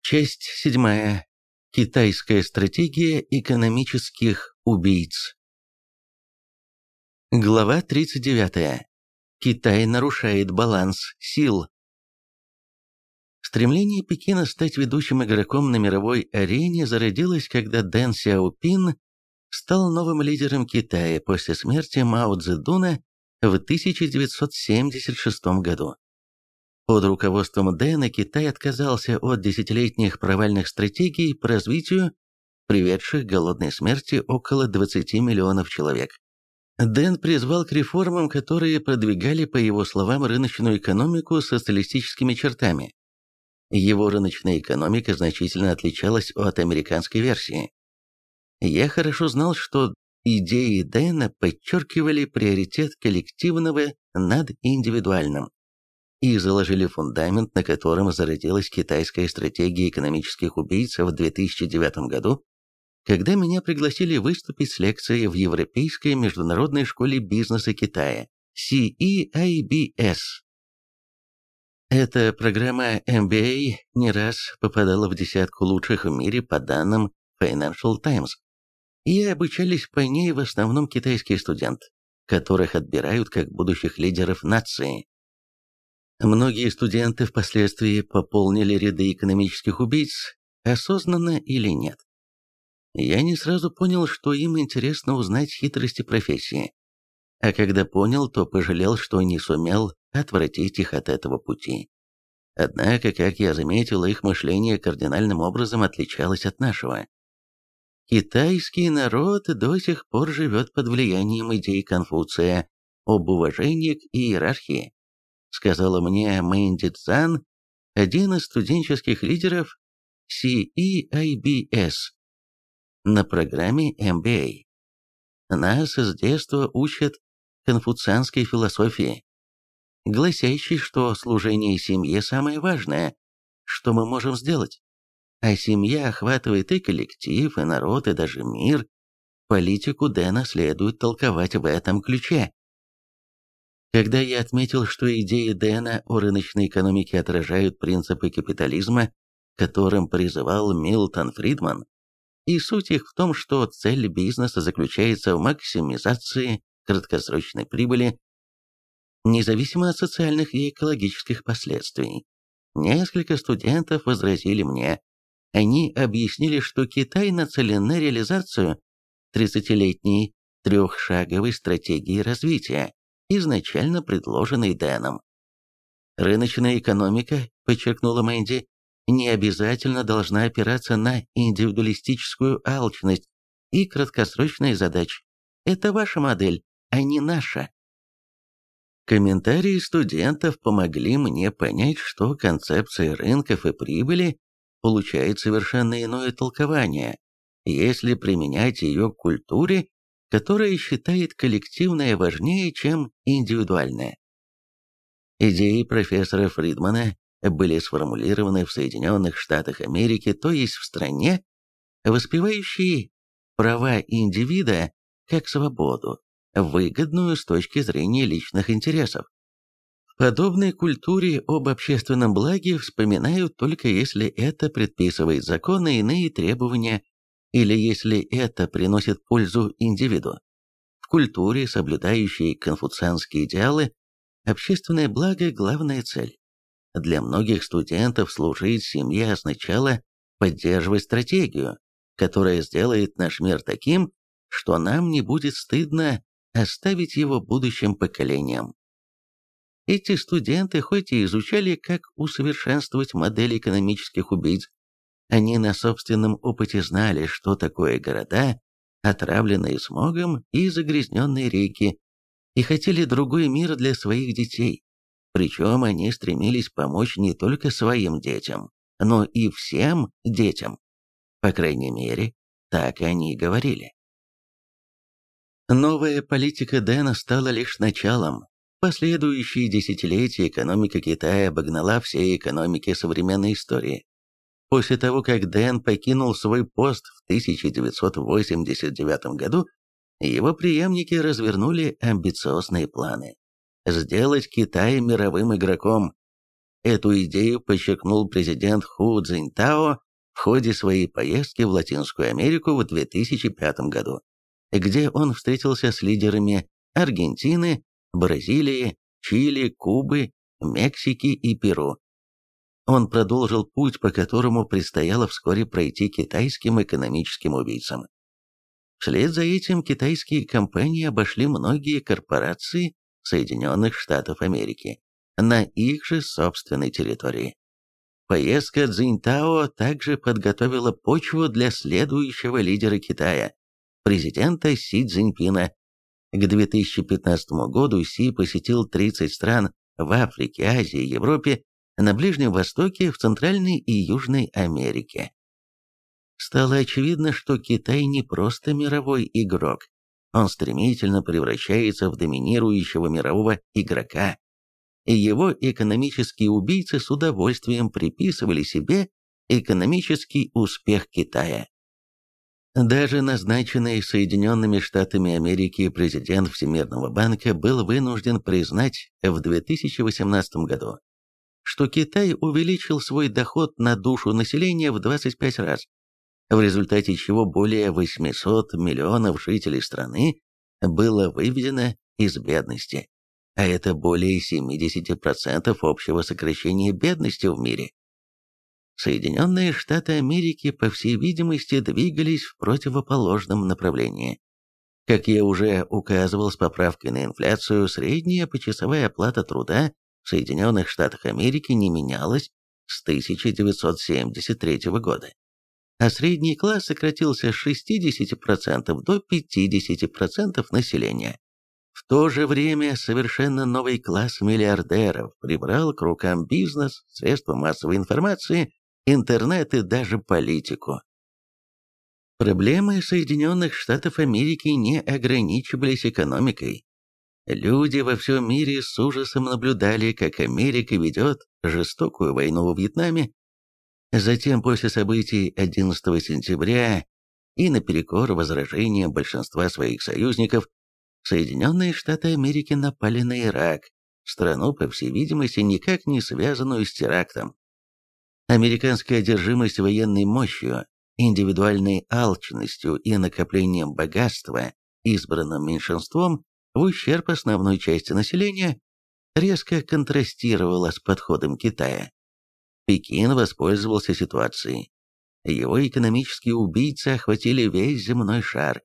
Часть седьмая. Китайская стратегия экономических убийц. Глава 39. Китай нарушает баланс сил. Стремление Пекина стать ведущим игроком на мировой арене зародилось, когда Дэн Сяопин стал новым лидером Китая после смерти Мао Цзэдуна в 1976 году. Под руководством Дэна Китай отказался от десятилетних провальных стратегий по развитию, приведших к голодной смерти около 20 миллионов человек. Дэн призвал к реформам, которые продвигали, по его словам, рыночную экономику с социалистическими чертами. Его рыночная экономика значительно отличалась от американской версии. Я хорошо знал, что идеи Дэна подчеркивали приоритет коллективного над индивидуальным и заложили фундамент, на котором зародилась китайская стратегия экономических убийц в 2009 году, когда меня пригласили выступить с лекцией в Европейской международной школе бизнеса Китая, CEIBS. Эта программа MBA не раз попадала в десятку лучших в мире по данным Financial Times, и обучались по ней в основном китайские студенты, которых отбирают как будущих лидеров нации. Многие студенты впоследствии пополнили ряды экономических убийц, осознанно или нет. Я не сразу понял, что им интересно узнать хитрости профессии. А когда понял, то пожалел, что не сумел отвратить их от этого пути. Однако, как я заметил, их мышление кардинальным образом отличалось от нашего. Китайский народ до сих пор живет под влиянием идей Конфуция об уважении к иерархии сказала мне Мэнди Цзан, один из студенческих лидеров CEIBS на программе MBA. Нас с детства учат конфуцианской философии, гласящей, что служение семье самое важное, что мы можем сделать. А семья охватывает и коллектив, и народ, и даже мир. Политику Дэна следует толковать в этом ключе. Когда я отметил, что идеи Дэна о рыночной экономике отражают принципы капитализма, которым призывал Милтон Фридман, и суть их в том, что цель бизнеса заключается в максимизации краткосрочной прибыли, независимо от социальных и экологических последствий. Несколько студентов возразили мне. Они объяснили, что Китай нацелен на реализацию 30-летней трехшаговой стратегии развития, изначально предложенный Дэном. Рыночная экономика, подчеркнула Мэнди, не обязательно должна опираться на индивидуалистическую алчность и краткосрочные задачи. Это ваша модель, а не наша. Комментарии студентов помогли мне понять, что концепция рынков и прибыли получает совершенно иное толкование, если применять ее к культуре которая считает коллективное важнее, чем индивидуальное. Идеи профессора Фридмана были сформулированы в Соединенных Штатах Америки, то есть в стране, воспевающей права индивида как свободу, выгодную с точки зрения личных интересов. В подобной культуре об общественном благе вспоминают только если это предписывает законы иные требования или если это приносит пользу индивиду. В культуре, соблюдающей конфуцианские идеалы, общественное благо – главная цель. Для многих студентов служить семье означало поддерживать стратегию, которая сделает наш мир таким, что нам не будет стыдно оставить его будущим поколениям. Эти студенты хоть и изучали, как усовершенствовать модель экономических убийц, они на собственном опыте знали, что такое города, отравленные смогом и загрязненные реки, и хотели другой мир для своих детей. Причем они стремились помочь не только своим детям, но и всем детям. По крайней мере, так они говорили. Новая политика Дэна стала лишь началом. Последующие десятилетия экономика Китая обогнала все экономики современной истории. После того, как Дэн покинул свой пост в 1989 году, его преемники развернули амбициозные планы. Сделать Китай мировым игроком. Эту идею подчеркнул президент Ху Цзиньтао в ходе своей поездки в Латинскую Америку в 2005 году, где он встретился с лидерами Аргентины, Бразилии, Чили, Кубы, Мексики и Перу. Он продолжил путь, по которому предстояло вскоре пройти китайским экономическим убийцам. Вслед за этим китайские компании обошли многие корпорации Соединенных Штатов Америки на их же собственной территории. Поездка Цзиньтао также подготовила почву для следующего лидера Китая, президента Си Цзиньпина. К 2015 году Си посетил 30 стран в Африке, Азии, Европе, на Ближнем Востоке, в Центральной и Южной Америке. Стало очевидно, что Китай не просто мировой игрок, он стремительно превращается в доминирующего мирового игрока. И его экономические убийцы с удовольствием приписывали себе экономический успех Китая. Даже назначенный Соединенными Штатами Америки президент Всемирного банка был вынужден признать в 2018 году, что Китай увеличил свой доход на душу населения в 25 раз, в результате чего более 800 миллионов жителей страны было выведено из бедности, а это более 70% общего сокращения бедности в мире. Соединенные Штаты Америки, по всей видимости, двигались в противоположном направлении. Как я уже указывал с поправкой на инфляцию, средняя почасовая оплата труда Соединенных Штатах Америки не менялась с 1973 года, а средний класс сократился с 60% до 50% населения. В то же время совершенно новый класс миллиардеров прибрал к рукам бизнес, средства массовой информации интернет и даже политику. Проблемы Соединенных Штатов Америки не ограничивались экономикой. Люди во всем мире с ужасом наблюдали, как Америка ведет жестокую войну во Вьетнаме. Затем, после событий 11 сентября и наперекор возражениям большинства своих союзников, Соединенные Штаты Америки напали на Ирак, страну, по всей видимости, никак не связанную с терактом. Американская одержимость военной мощью, индивидуальной алчностью и накоплением богатства избранным меньшинством в ущерб основной части населения резко контрастировала с подходом Китая. Пекин воспользовался ситуацией. Его экономические убийцы охватили весь земной шар.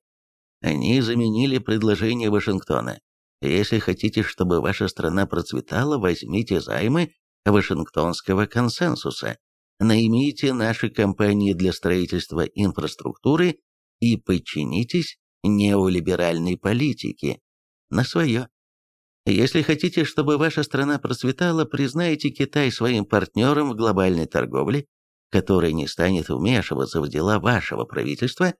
Они заменили предложение Вашингтона. Если хотите, чтобы ваша страна процветала, возьмите займы Вашингтонского консенсуса наймите наши компании для строительства инфраструктуры и подчинитесь неолиберальной политике на свое. Если хотите, чтобы ваша страна процветала, признайте Китай своим партнером в глобальной торговле, который не станет вмешиваться в дела вашего правительства,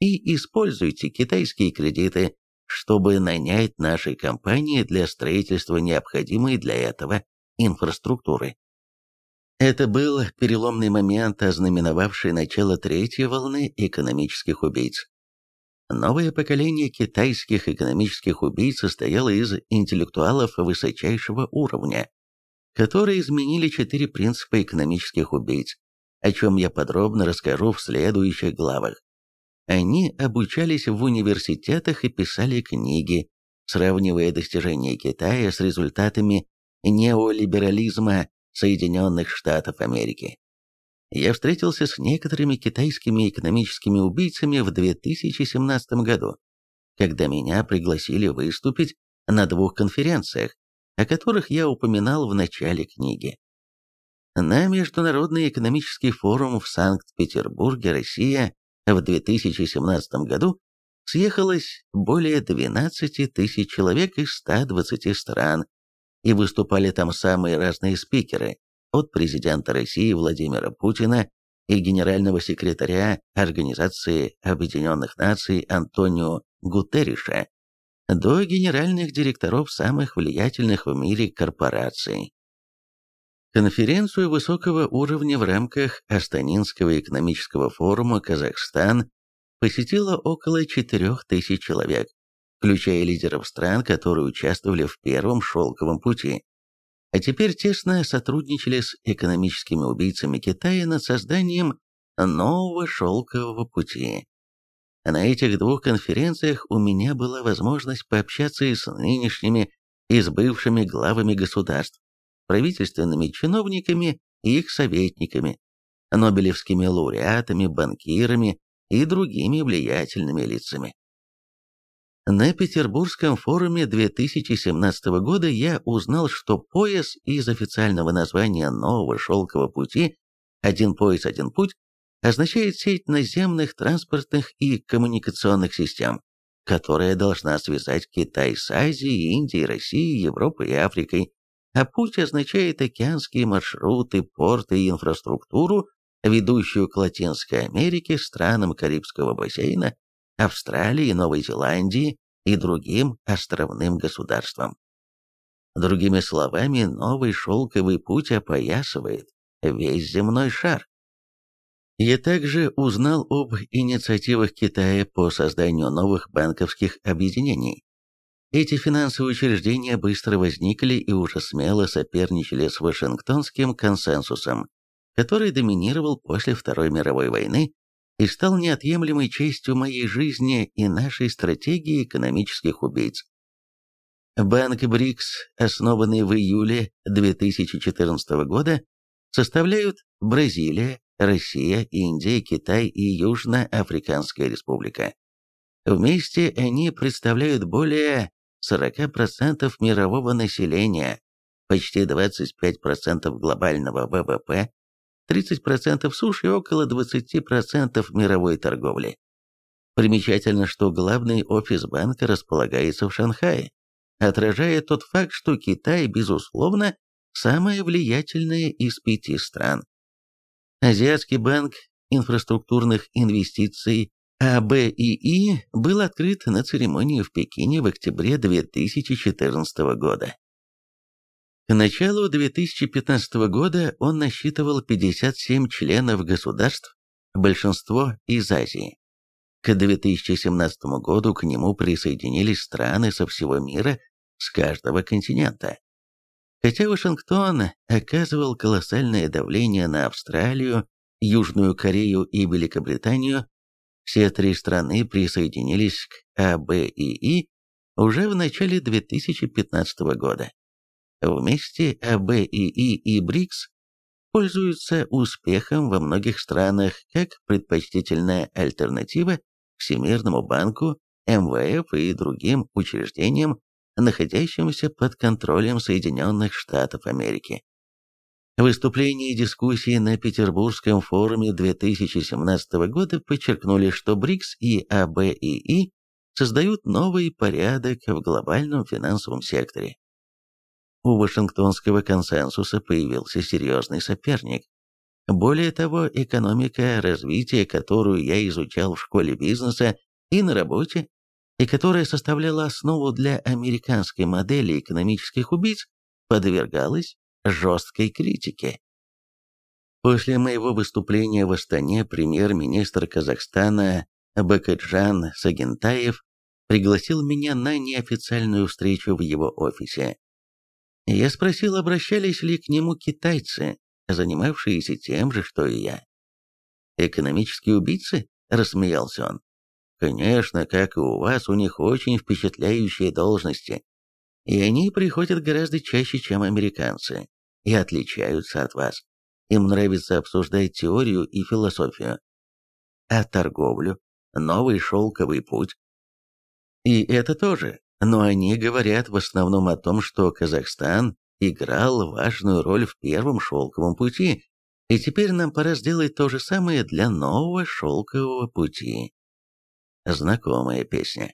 и используйте китайские кредиты, чтобы нанять наши компании для строительства необходимой для этого инфраструктуры. Это был переломный момент, ознаменовавший начало третьей волны экономических убийц. Новое поколение китайских экономических убийц состояло из интеллектуалов высочайшего уровня, которые изменили четыре принципа экономических убийц, о чем я подробно расскажу в следующих главах. Они обучались в университетах и писали книги, сравнивая достижения Китая с результатами неолиберализма Соединенных Штатов Америки. Я встретился с некоторыми китайскими экономическими убийцами в 2017 году, когда меня пригласили выступить на двух конференциях, о которых я упоминал в начале книги. На Международный экономический форум в Санкт-Петербурге, Россия, в 2017 году съехалось более 12 тысяч человек из 120 стран, и выступали там самые разные спикеры, от президента России Владимира Путина и генерального секретаря Организации Объединенных Наций Антонио Гутерриша до генеральных директоров самых влиятельных в мире корпораций. Конференцию высокого уровня в рамках Астанинского экономического форума «Казахстан» посетило около 4000 человек, включая лидеров стран, которые участвовали в первом шелковом пути. А теперь тесно сотрудничали с экономическими убийцами Китая над созданием нового шелкового пути. На этих двух конференциях у меня была возможность пообщаться и с нынешними, и с бывшими главами государств, правительственными чиновниками и их советниками, нобелевскими лауреатами, банкирами и другими влиятельными лицами. На Петербургском форуме 2017 года я узнал, что пояс из официального названия нового шелкового пути «Один пояс, один путь» означает сеть наземных транспортных и коммуникационных систем, которая должна связать Китай с Азией, Индией, Россией, Европой и Африкой, а путь означает океанские маршруты, порты и инфраструктуру, ведущую к Латинской Америке, странам Карибского бассейна, Австралии, Новой Зеландии и другим островным государствам. Другими словами, новый шелковый путь опоясывает весь земной шар. Я также узнал об инициативах Китая по созданию новых банковских объединений. Эти финансовые учреждения быстро возникли и уже смело соперничали с Вашингтонским консенсусом, который доминировал после Второй мировой войны и стал неотъемлемой частью моей жизни и нашей стратегии экономических убийц. Банк БРИКС, основанный в июле 2014 года, составляют Бразилия, Россия, Индия, Китай и Южноафриканская республика. Вместе они представляют более 40% мирового населения, почти 25% глобального ВВП, 30% суши и около 20% мировой торговли. Примечательно, что главный офис банка располагается в Шанхае, отражая тот факт, что Китай, безусловно, самая влиятельная из пяти стран. Азиатский банк инфраструктурных инвестиций АБИИ был открыт на церемонии в Пекине в октябре 2014 года. К началу 2015 года он насчитывал 57 членов государств, большинство из Азии. К 2017 году к нему присоединились страны со всего мира, с каждого континента. Хотя Вашингтон оказывал колоссальное давление на Австралию, Южную Корею и Великобританию, все три страны присоединились к АБИИ уже в начале 2015 года. Вместе АБИИ и БРИКС пользуются успехом во многих странах как предпочтительная альтернатива Всемирному банку, МВФ и другим учреждениям, находящимся под контролем Соединенных Штатов Америки. Выступления и дискуссии на Петербургском форуме 2017 года подчеркнули, что БРИКС и АБИИ создают новый порядок в глобальном финансовом секторе у Вашингтонского консенсуса появился серьезный соперник. Более того, экономика развития, которую я изучал в школе бизнеса и на работе, и которая составляла основу для американской модели экономических убийц, подвергалась жесткой критике. После моего выступления в Астане премьер-министр Казахстана Бакаджан Сагентаев пригласил меня на неофициальную встречу в его офисе. Я спросил, обращались ли к нему китайцы, занимавшиеся тем же, что и я. «Экономические убийцы?» – рассмеялся он. «Конечно, как и у вас, у них очень впечатляющие должности. И они приходят гораздо чаще, чем американцы, и отличаются от вас. Им нравится обсуждать теорию и философию. А торговлю, новый шелковый путь. И это тоже но они говорят в основном о том, что Казахстан играл важную роль в первом шелковом пути, и теперь нам пора сделать то же самое для нового шелкового пути. Знакомая песня.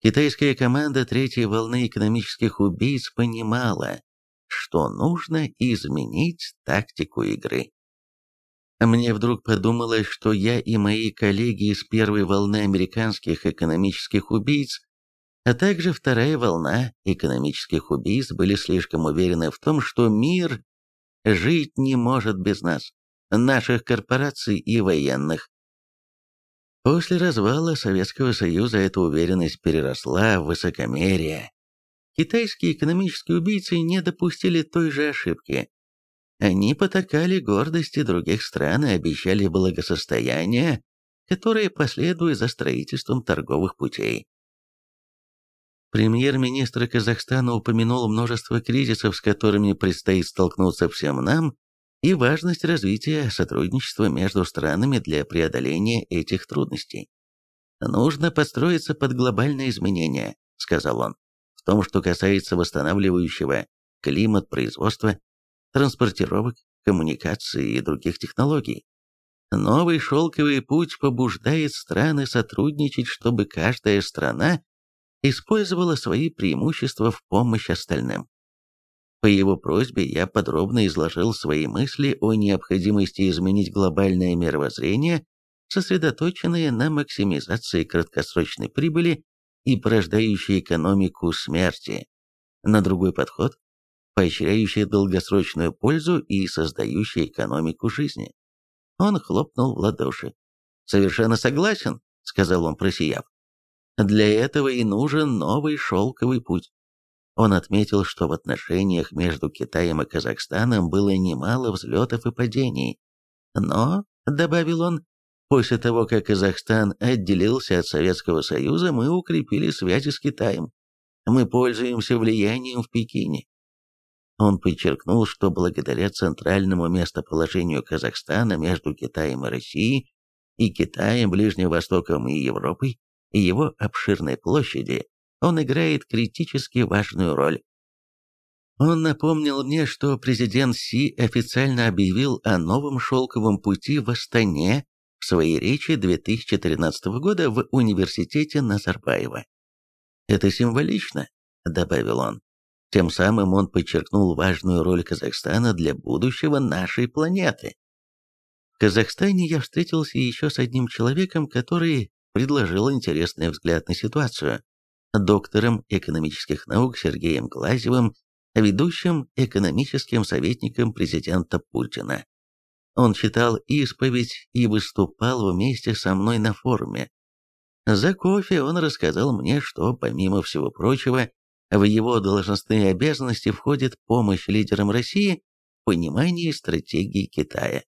Китайская команда третьей волны экономических убийц понимала, что нужно изменить тактику игры. Мне вдруг подумалось, что я и мои коллеги из первой волны американских экономических убийц а также вторая волна экономических убийств были слишком уверены в том, что мир жить не может без нас, наших корпораций и военных. После развала Советского Союза эта уверенность переросла в высокомерие. китайские экономические убийцы не допустили той же ошибки. Они потакали гордости других стран и обещали благосостояние, которое последует за строительством торговых путей. Премьер-министр Казахстана упомянул множество кризисов, с которыми предстоит столкнуться всем нам, и важность развития сотрудничества между странами для преодоления этих трудностей. «Нужно подстроиться под глобальные изменения», — сказал он, «в том, что касается восстанавливающего климат производства, транспортировок, коммуникаций и других технологий. Новый шелковый путь побуждает страны сотрудничать, чтобы каждая страна использовала свои преимущества в помощь остальным. По его просьбе я подробно изложил свои мысли о необходимости изменить глобальное мировоззрение, сосредоточенное на максимизации краткосрочной прибыли и порождающей экономику смерти, на другой подход, поощряющий долгосрочную пользу и создающий экономику жизни. Он хлопнул в ладоши. «Совершенно согласен», — сказал он, просияв. «Для этого и нужен новый шелковый путь». Он отметил, что в отношениях между Китаем и Казахстаном было немало взлетов и падений. Но, — добавил он, — после того, как Казахстан отделился от Советского Союза, мы укрепили связи с Китаем. Мы пользуемся влиянием в Пекине. Он подчеркнул, что благодаря центральному местоположению Казахстана между Китаем и Россией и Китаем, Ближним Востоком и Европой, и его обширной площади, он играет критически важную роль. Он напомнил мне, что президент Си официально объявил о новом шелковом пути в Астане в своей речи 2013 года в университете Назарбаева. «Это символично», — добавил он. Тем самым он подчеркнул важную роль Казахстана для будущего нашей планеты. В Казахстане я встретился еще с одним человеком, который предложил интересный взгляд на ситуацию. Доктором экономических наук Сергеем Глазевым, ведущим экономическим советником президента Путина. Он читал исповедь и выступал вместе со мной на форуме. За кофе он рассказал мне, что, помимо всего прочего, в его должностные обязанности входит помощь лидерам России в понимании стратегии Китая.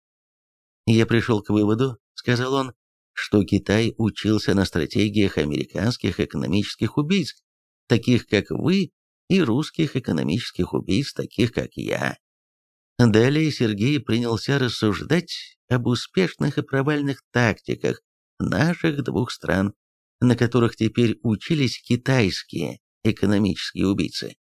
«Я пришел к выводу», — сказал он, что Китай учился на стратегиях американских экономических убийц, таких как вы, и русских экономических убийц, таких как я. Далее Сергей принялся рассуждать об успешных и провальных тактиках наших двух стран, на которых теперь учились китайские экономические убийцы.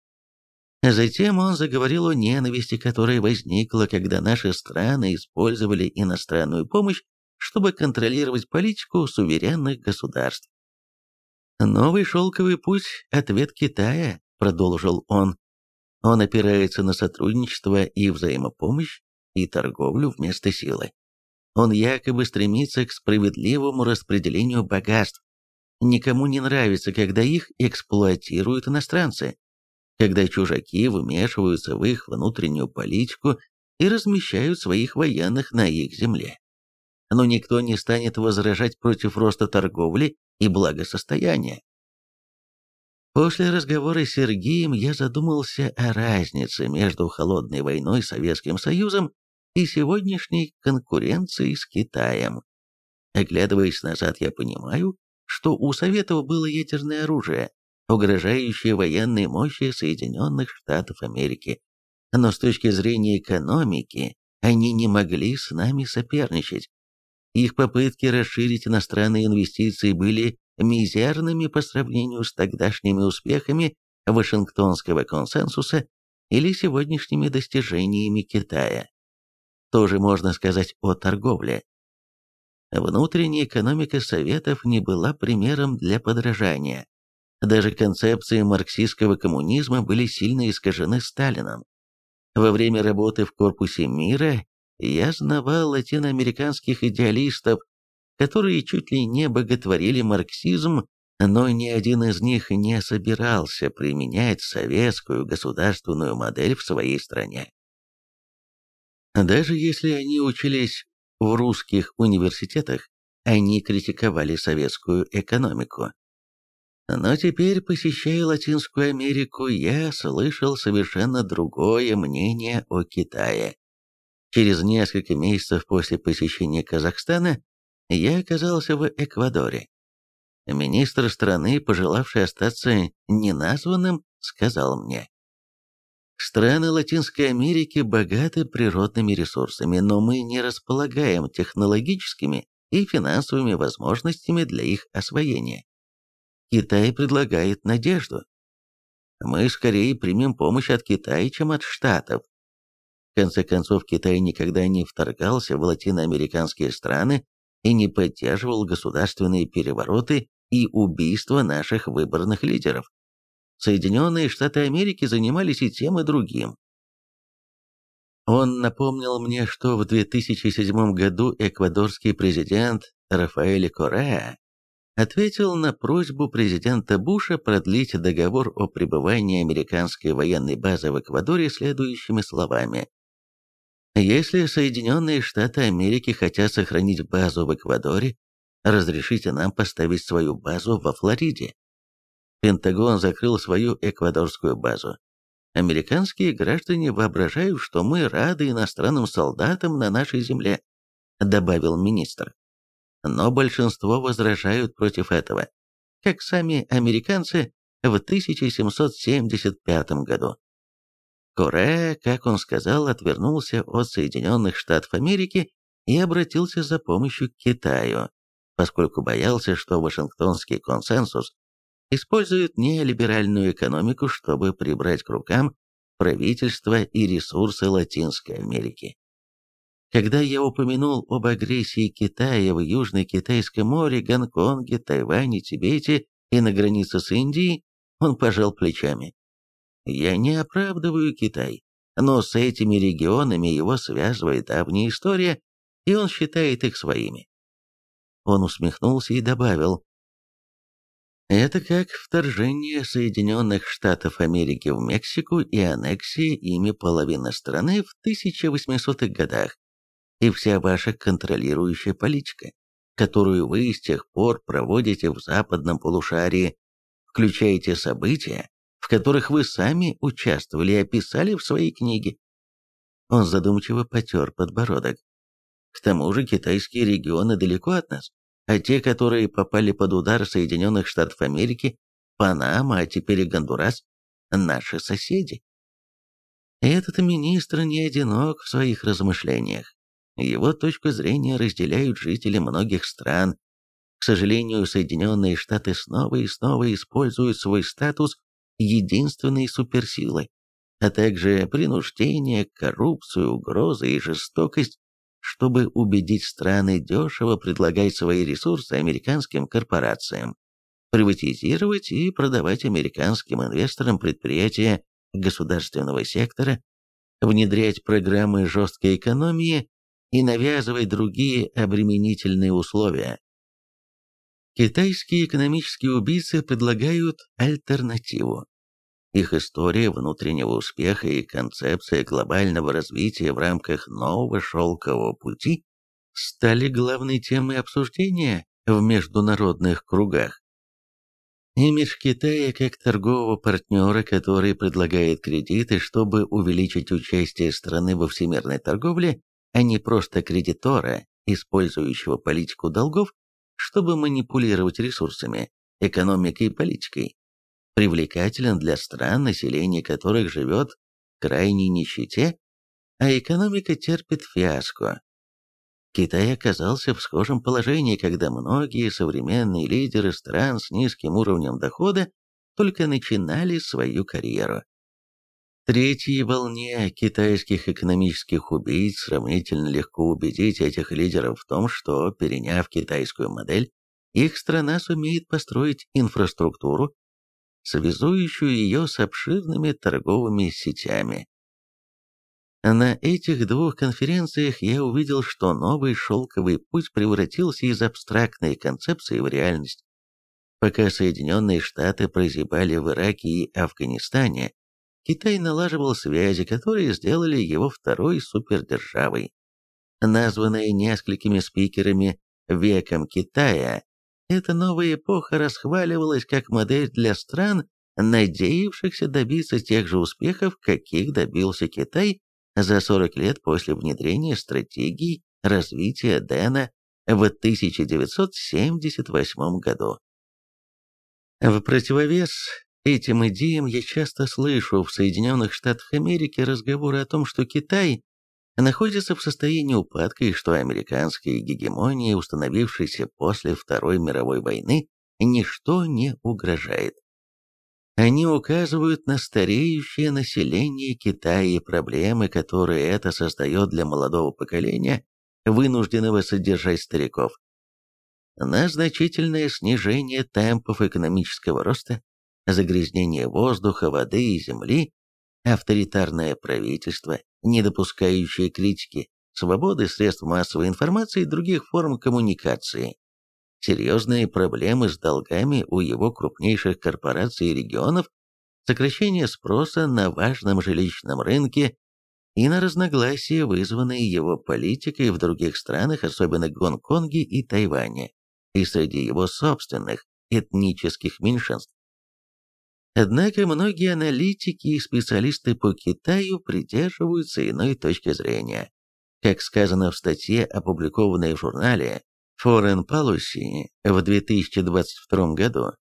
Затем он заговорил о ненависти, которая возникла, когда наши страны использовали иностранную помощь, чтобы контролировать политику суверенных государств. «Новый шелковый путь – ответ Китая», – продолжил он. Он опирается на сотрудничество и взаимопомощь, и торговлю вместо силы. Он якобы стремится к справедливому распределению богатств, Никому не нравится, когда их эксплуатируют иностранцы, когда чужаки вмешиваются в их внутреннюю политику и размещают своих военных на их земле. Но никто не станет возражать против роста торговли и благосостояния. После разговора с Сергеем я задумался о разнице между холодной войной с Советским Союзом и сегодняшней конкуренцией с Китаем. Оглядываясь назад, я понимаю, что у Советов было ядерное оружие, угрожающее военной мощи Соединенных Штатов Америки. Но с точки зрения экономики они не могли с нами соперничать. Их попытки расширить иностранные инвестиции были мизерными по сравнению с тогдашними успехами Вашингтонского консенсуса или сегодняшними достижениями Китая. Тоже можно сказать о торговле. Внутренняя экономика Советов не была примером для подражания. Даже концепции марксистского коммунизма были сильно искажены Сталином. Во время работы в Корпусе мира я знавал латиноамериканских идеалистов, которые чуть ли не боготворили марксизм, но ни один из них не собирался применять советскую государственную модель в своей стране. Даже если они учились в русских университетах они критиковали советскую экономику. Но теперь, посещая Латинскую Америку, я слышал совершенно другое мнение о Китае. Через несколько месяцев после посещения Казахстана я оказался в Эквадоре. Министр страны, пожелавший остаться неназванным, сказал мне, Страны Латинской Америки богаты природными ресурсами, но мы не располагаем технологическими и финансовыми возможностями для их освоения. Китай предлагает надежду. Мы скорее примем помощь от Китая, чем от Штатов. Конце концов, Китай никогда не вторгался в латиноамериканские страны и не поддерживал государственные перевороты и убийства наших выборных лидеров. Соединенные Штаты Америки занимались и тем, и другим. Он напомнил мне, что в 2007 году эквадорский президент Рафаэль Кореа ответил на просьбу президента Буша продлить договор о пребывании американской военной базы в Эквадоре следующими словами. «Если Соединенные Штаты Америки хотят сохранить базу в Эквадоре, разрешите нам поставить свою базу во Флориде. Пентагон закрыл свою эквадорскую базу. Американские граждане воображают, что мы рады иностранным солдатам на нашей земле, добавил министр. Но большинство возражают против этого, как сами американцы в 1775 году. Корея, как он сказал, отвернулся от Соединенных Штатов Америки и обратился за помощью к Китаю, поскольку боялся, что Вашингтонский консенсус используют неолиберальную экономику, чтобы прибрать к рукам правительства и ресурсы Латинской Америки. Когда я упомянул об агрессии Китая в Южной Китайском море, Гонконге, Тайване, Тибете и на границе с Индией, он пожал плечами. Я не оправдываю Китай, но с этими регионами его связывает давняя история, и он считает их своими. Он усмехнулся и добавил, это как вторжение Соединенных Штатов Америки в Мексику и аннексия ими половины страны в 1800-х годах, и вся ваша контролирующая политика, которую вы с тех пор проводите в западном полушарии, включаете события, в которых вы сами участвовали и описали в своей книге. Он задумчиво потер подбородок. К тому же китайские регионы далеко от нас а те, которые попали под удар Соединенных Штатов Америки, Панама, а теперь и Гондурас, наши соседи. Этот министр не одинок в своих размышлениях. Его точку зрения разделяют жители многих стран. К сожалению, Соединенные Штаты снова и снова используют свой статус единственной суперсилы, а также принуждение, коррупцию, угрозы и жестокость чтобы убедить страны дешево предлагать свои ресурсы американским корпорациям, приватизировать и продавать американским инвесторам предприятия государственного сектора, внедрять программы жесткой экономии и навязывать другие обременительные условия. Китайские экономические убийцы предлагают альтернативу. Их история внутреннего успеха и концепция глобального развития в рамках нового шелкового пути стали главной темой обсуждения в международных кругах. Имидж Китая как торгового партнера, который предлагает кредиты, чтобы увеличить участие страны во всемирной торговле, а не просто кредитора, использующего политику долгов, чтобы манипулировать ресурсами, экономикой и политикой, привлекателен для стран, население которых живет в крайней нищете, а экономика терпит фиаско. Китай оказался в схожем положении, когда многие современные лидеры стран с низким уровнем дохода только начинали свою карьеру. Третьей волне китайских экономических убийц сравнительно легко убедить этих лидеров в том, что, переняв китайскую модель, их страна сумеет построить инфраструктуру, связующую ее с обширными торговыми сетями. На этих двух конференциях я увидел, что новый шелковый путь превратился из абстрактной концепции в реальность. Пока Соединенные Штаты прозябали в Ираке и Афганистане, Китай налаживал связи, которые сделали его второй супердержавой. Названная несколькими спикерами «веком Китая», эта новая эпоха расхваливалась как модель для стран, надеявшихся добиться тех же успехов, каких добился Китай за 40 лет после внедрения стратегий развития Дэна в 1978 году. В противовес этим идеям я часто слышу в Соединенных Штатах Америки разговоры о том, что Китай находится в состоянии упадка и что американской гегемонии, установившейся после Второй мировой войны, ничто не угрожает. Они указывают на стареющее население Китая и проблемы, которые это создает для молодого поколения, вынужденного содержать стариков. На значительное снижение темпов экономического роста, загрязнение воздуха, воды и земли, авторитарное правительство, не допускающее критики, свободы средств массовой информации и других форм коммуникации, серьезные проблемы с долгами у его крупнейших корпораций и регионов, сокращение спроса на важном жилищном рынке и на разногласия, вызванные его политикой в других странах, особенно Гонконге и Тайване, и среди его собственных этнических меньшинств. Однако многие аналитики и специалисты по Китаю придерживаются иной точки зрения. Как сказано в статье, опубликованной в журнале Foreign Policy в 2022 году,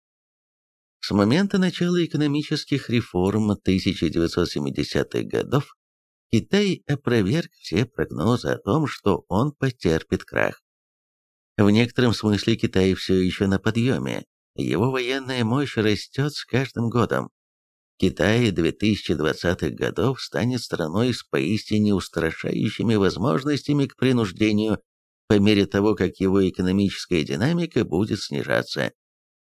с момента начала экономических реформ 1970-х годов Китай опроверг все прогнозы о том, что он потерпит крах. В некотором смысле Китай все еще на подъеме, его военная мощь растет с каждым годом. Китай 2020-х годов станет страной с поистине устрашающими возможностями к принуждению по мере того, как его экономическая динамика будет снижаться.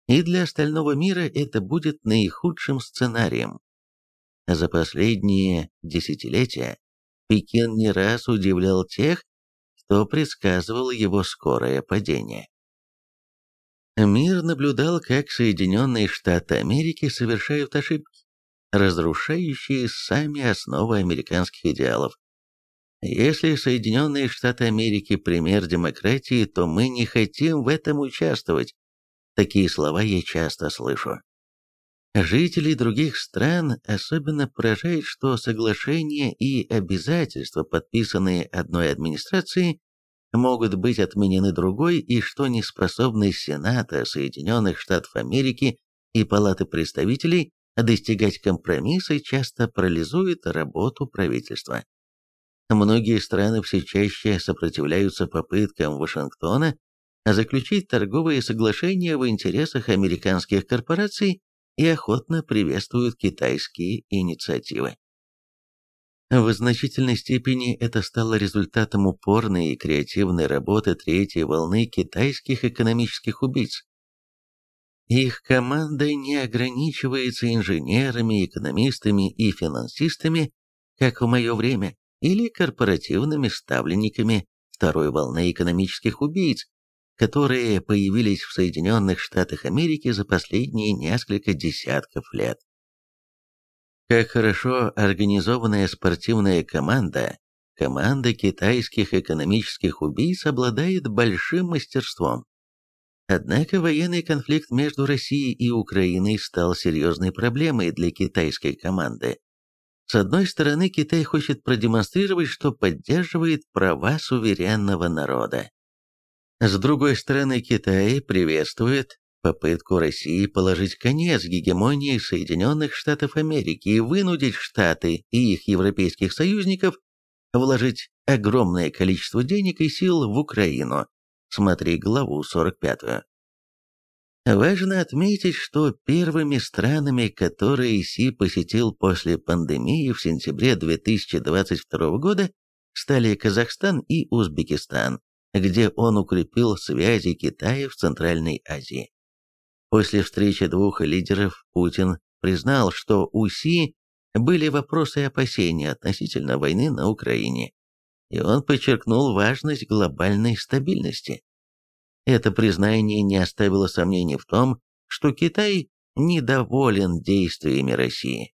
И для остального мира это будет наихудшим сценарием. За последние десятилетия Пекин не раз удивлял тех, кто предсказывал его скорое падение. Мир наблюдал, как Соединенные Штаты Америки совершают ошибки, разрушающие сами основы американских идеалов. Если Соединенные Штаты Америки пример демократии, то мы не хотим в этом участвовать. Такие слова я часто слышу. Жителей других стран особенно поражает, что соглашения и обязательства, подписанные одной администрацией, могут быть отменены другой и что неспособность Сената Соединенных Штатов Америки и Палаты представителей достигать компромисса часто парализует работу правительства. Многие страны все чаще сопротивляются попыткам Вашингтона заключить торговые соглашения в интересах американских корпораций и охотно приветствуют китайские инициативы. В значительной степени это стало результатом упорной и креативной работы третьей волны китайских экономических убийц. Их команда не ограничивается инженерами, экономистами и финансистами, как в мое время, или корпоративными ставленниками второй волны экономических убийц, которые появились в Соединенных Штатах Америки за последние несколько десятков лет. Как хорошо организованная спортивная команда, команда китайских экономических убийц обладает большим мастерством. Однако военный конфликт между Россией и Украиной стал серьезной проблемой для китайской команды. С одной стороны, Китай хочет продемонстрировать, что поддерживает права суверенного народа. С другой стороны, Китай приветствует попытку России положить конец гегемонии Соединенных Штатов Америки и вынудить Штаты и их европейских союзников вложить огромное количество денег и сил в Украину. Смотри главу 45. Важно отметить, что первыми странами, которые Си посетил после пандемии в сентябре 2022 года, стали Казахстан и Узбекистан, где он укрепил связи Китая в Центральной Азии. После встречи двух лидеров Путин признал, что у Си были вопросы и опасения относительно войны на Украине, и он подчеркнул важность глобальной стабильности. Это признание не оставило сомнений в том, что Китай недоволен действиями России.